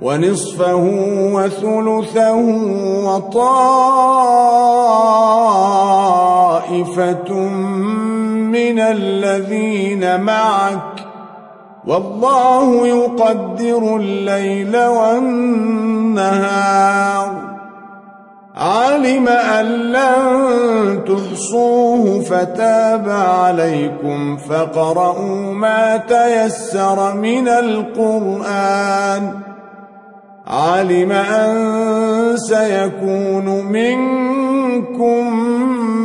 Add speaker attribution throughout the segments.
Speaker 1: ونصفه وثلثه وطائفة من الذين معك والله يقدر الليل والنهار. علم أن لن تحصوه فتاب عليكم فقرؤوا ما تيسر من القرآن علم أن سيكون منكم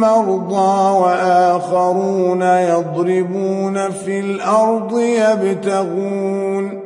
Speaker 1: مرضى وآخرون يضربون في الأرض يبتغون